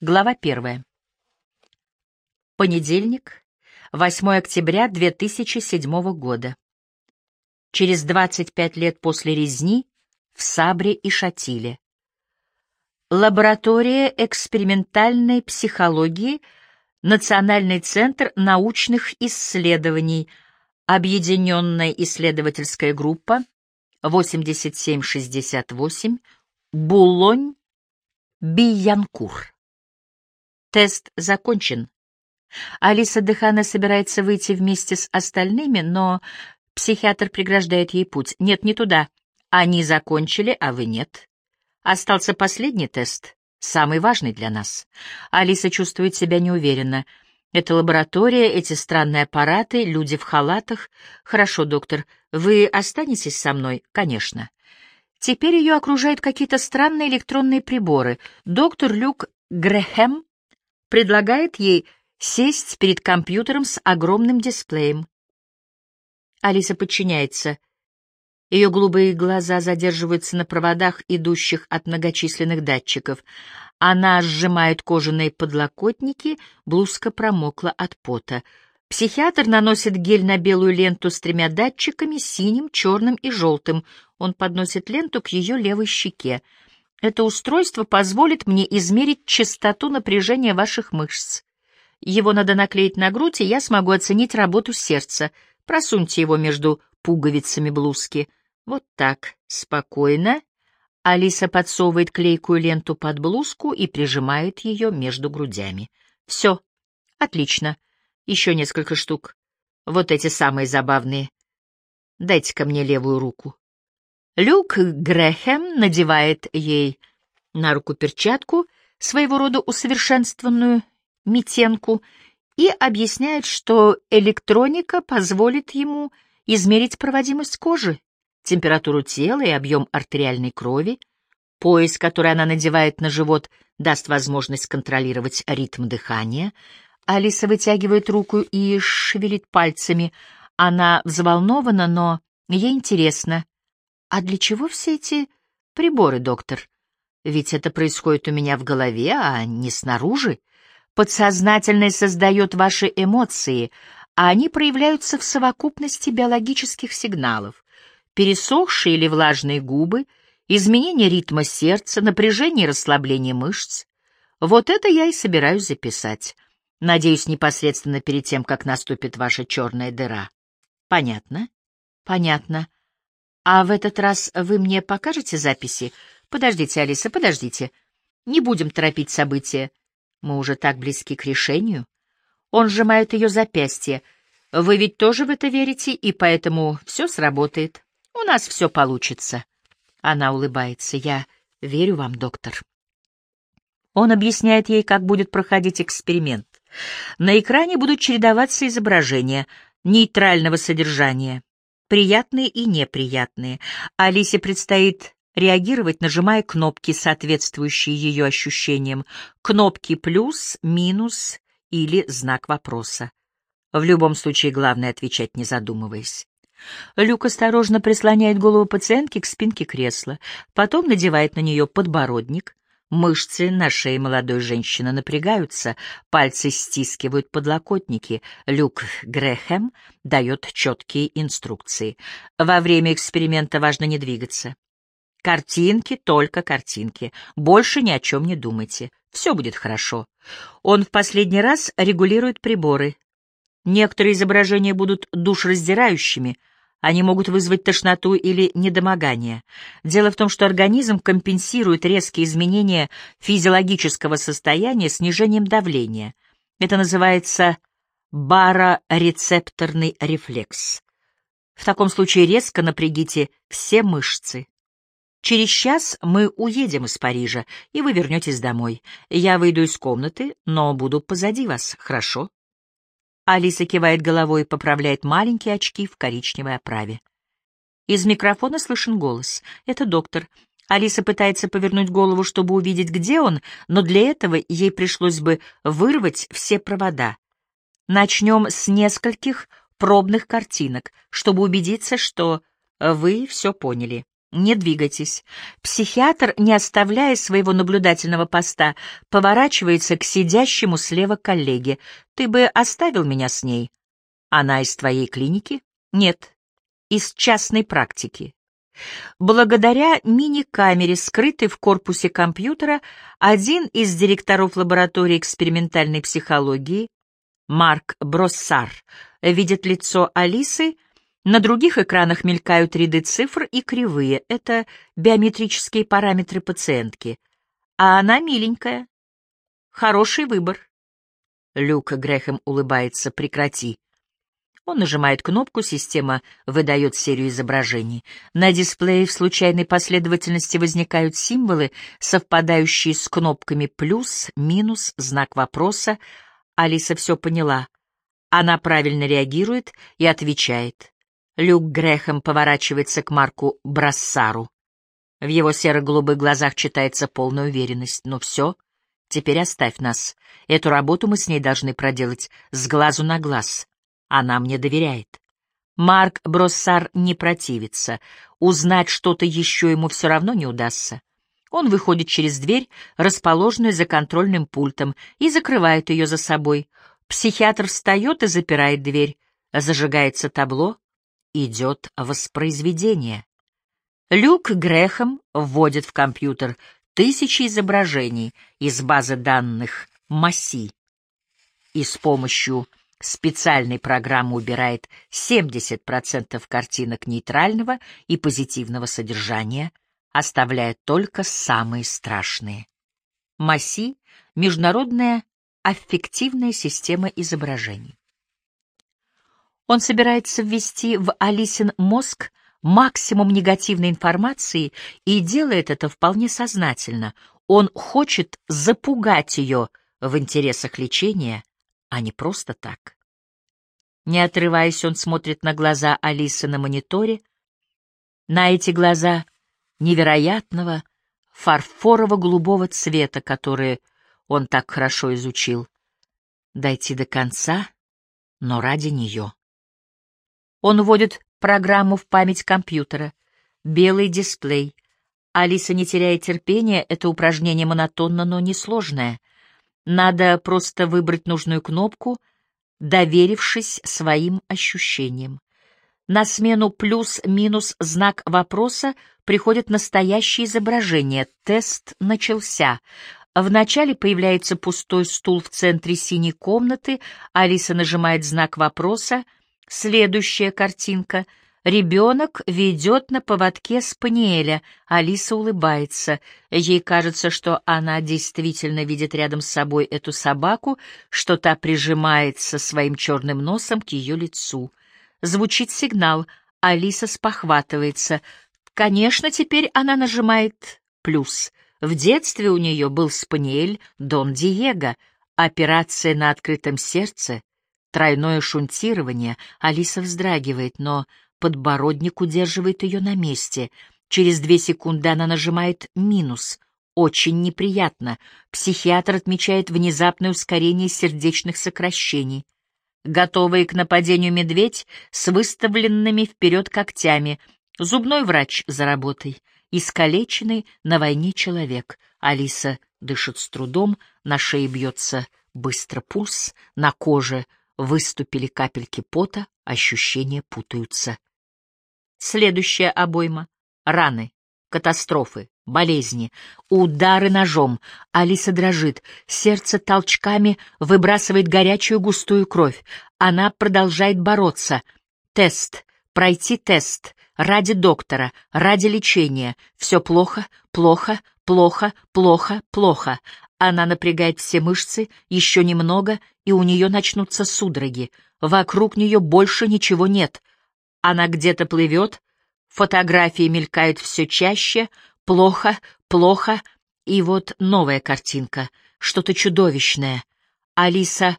Глава первая. Понедельник, 8 октября 2007 года. Через 25 лет после резни в Сабре и Шатиле. Лаборатория экспериментальной психологии, Национальный центр научных исследований, Объединенная исследовательская группа, 8768, Булонь, Биянкур. Тест закончен. Алиса Дехана собирается выйти вместе с остальными, но психиатр преграждает ей путь. Нет, не туда. Они закончили, а вы нет. Остался последний тест, самый важный для нас. Алиса чувствует себя неуверенно. Это лаборатория, эти странные аппараты, люди в халатах. Хорошо, доктор, вы останетесь со мной? Конечно. Теперь ее окружают какие-то странные электронные приборы. Доктор Люк Грэхэм предлагает ей сесть перед компьютером с огромным дисплеем. Алиса подчиняется. Ее голубые глаза задерживаются на проводах, идущих от многочисленных датчиков. Она сжимает кожаные подлокотники, блузка промокла от пота. Психиатр наносит гель на белую ленту с тремя датчиками, синим, черным и желтым. Он подносит ленту к ее левой щеке. Это устройство позволит мне измерить частоту напряжения ваших мышц. Его надо наклеить на грудь, и я смогу оценить работу сердца. Просуньте его между пуговицами блузки. Вот так, спокойно. Алиса подсовывает клейкую ленту под блузку и прижимает ее между грудями. Все. Отлично. Еще несколько штук. Вот эти самые забавные. Дайте-ка мне левую руку. Люк Грэхэм надевает ей на руку перчатку, своего рода усовершенствованную метенку, и объясняет, что электроника позволит ему измерить проводимость кожи, температуру тела и объем артериальной крови. Пояс, который она надевает на живот, даст возможность контролировать ритм дыхания. Алиса вытягивает руку и шевелит пальцами. Она взволнована, но ей интересно — а для чего все эти приборы, доктор? Ведь это происходит у меня в голове, а не снаружи. Подсознательное создает ваши эмоции, а они проявляются в совокупности биологических сигналов. Пересохшие или влажные губы, изменение ритма сердца, напряжение и расслабление мышц. Вот это я и собираюсь записать. Надеюсь, непосредственно перед тем, как наступит ваша черная дыра. Понятно? Понятно. А в этот раз вы мне покажете записи? Подождите, Алиса, подождите. Не будем торопить события. Мы уже так близки к решению. Он сжимает ее запястье. Вы ведь тоже в это верите, и поэтому все сработает. У нас все получится. Она улыбается. Я верю вам, доктор. Он объясняет ей, как будет проходить эксперимент. На экране будут чередоваться изображения нейтрального содержания приятные и неприятные. Алисе предстоит реагировать, нажимая кнопки, соответствующие ее ощущениям. Кнопки «плюс», «минус» или знак вопроса. В любом случае главное отвечать, не задумываясь. Люк осторожно прислоняет голову пациентки к спинке кресла, потом надевает на нее подбородник, Мышцы на шее молодой женщины напрягаются, пальцы стискивают подлокотники. Люк Грэхэм дает четкие инструкции. Во время эксперимента важно не двигаться. Картинки, только картинки. Больше ни о чем не думайте. Все будет хорошо. Он в последний раз регулирует приборы. Некоторые изображения будут душраздирающими, они могут вызвать тошноту или недомогание. Дело в том, что организм компенсирует резкие изменения физиологического состояния снижением давления. Это называется барорецепторный рефлекс. В таком случае резко напрягите все мышцы. Через час мы уедем из Парижа, и вы вернетесь домой. Я выйду из комнаты, но буду позади вас, хорошо? Алиса кивает головой и поправляет маленькие очки в коричневой оправе. Из микрофона слышен голос. Это доктор. Алиса пытается повернуть голову, чтобы увидеть, где он, но для этого ей пришлось бы вырвать все провода. Начнем с нескольких пробных картинок, чтобы убедиться, что вы все поняли. Не двигайтесь. Психиатр, не оставляя своего наблюдательного поста, поворачивается к сидящему слева коллеге. Ты бы оставил меня с ней? Она из твоей клиники? Нет, из частной практики. Благодаря мини-камере, скрытой в корпусе компьютера, один из директоров лаборатории экспериментальной психологии, Марк Броссар, видит лицо Алисы, на других экранах мелькают ряды цифр и кривые. Это биометрические параметры пациентки. А она миленькая. Хороший выбор. Люк Грэхэм улыбается. Прекрати. Он нажимает кнопку, система выдает серию изображений. На дисплее в случайной последовательности возникают символы, совпадающие с кнопками плюс, минус, знак вопроса. Алиса все поняла. Она правильно реагирует и отвечает. Люк Грэхэм поворачивается к Марку Брассару. В его серо-голубых глазах читается полная уверенность. «Ну все, теперь оставь нас. Эту работу мы с ней должны проделать с глазу на глаз. Она мне доверяет». Марк Броссар не противится. Узнать что-то еще ему все равно не удастся. Он выходит через дверь, расположенную за контрольным пультом, и закрывает ее за собой. Психиатр встает и запирает дверь. Зажигается табло, идет воспроизведение. Люк Грехом вводит в компьютер тысячи изображений из базы данных МАСИ и с помощью специальной программы убирает 70% картинок нейтрального и позитивного содержания, оставляя только самые страшные. МАСИ — международная аффективная система изображений. Он собирается ввести в Алисин мозг максимум негативной информации и делает это вполне сознательно. Он хочет запугать ее в интересах лечения, а не просто так. Не отрываясь, он смотрит на глаза Алисы на мониторе, на эти глаза невероятного фарфорово-голубого цвета, которые он так хорошо изучил. Дойти до конца, но ради нее. Он вводит программу в память компьютера. Белый дисплей. Алиса не теряет терпения, это упражнение монотонно, но несложное. Надо просто выбрать нужную кнопку, доверившись своим ощущениям. На смену плюс-минус знак вопроса приходит настоящее изображение. Тест начался. Вначале появляется пустой стул в центре синей комнаты, Алиса нажимает знак вопроса — Следующая картинка. Ребенок ведет на поводке спаниеля. Алиса улыбается. Ей кажется, что она действительно видит рядом с собой эту собаку, что та прижимается своим черным носом к ее лицу. Звучит сигнал. Алиса спохватывается. Конечно, теперь она нажимает «плюс». В детстве у нее был спаниель Дон Диего. Операция на открытом сердце Тройное шунтирование. Алиса вздрагивает, но подбородник удерживает ее на месте. Через две секунды она нажимает «минус». Очень неприятно. Психиатр отмечает внезапное ускорение сердечных сокращений. Готовый к нападению медведь с выставленными вперед когтями. Зубной врач за работой. Искалеченный на войне человек. Алиса дышит с трудом, на шее бьется быстро пульс, на коже Выступили капельки пота, ощущения путаются. Следующая обойма. Раны, катастрофы, болезни, удары ножом. Алиса дрожит, сердце толчками выбрасывает горячую густую кровь. Она продолжает бороться. Тест, пройти тест. Ради доктора, ради лечения. Все плохо, плохо, плохо, плохо, плохо. Она напрягает все мышцы, еще немного, и у нее начнутся судороги. Вокруг нее больше ничего нет. Она где-то плывет, фотографии мелькают все чаще, плохо, плохо, и вот новая картинка, что-то чудовищное. Алиса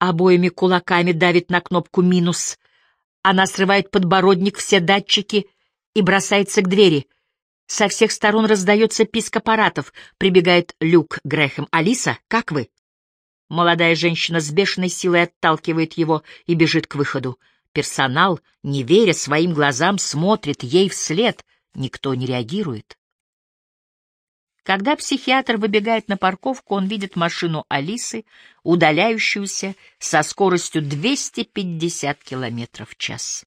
обоими кулаками давит на кнопку «минус». Она срывает подбородник, все датчики и бросается к двери — со всех сторон раздается писк аппаратов. Прибегает Люк Грэхэм. «Алиса, как вы?» Молодая женщина с бешеной силой отталкивает его и бежит к выходу. Персонал, не веря своим глазам, смотрит ей вслед. никто не реагирует. Когда психиатр выбегает на парковку, он видит машину Алисы, удаляющуюся со скоростью 250 км в час.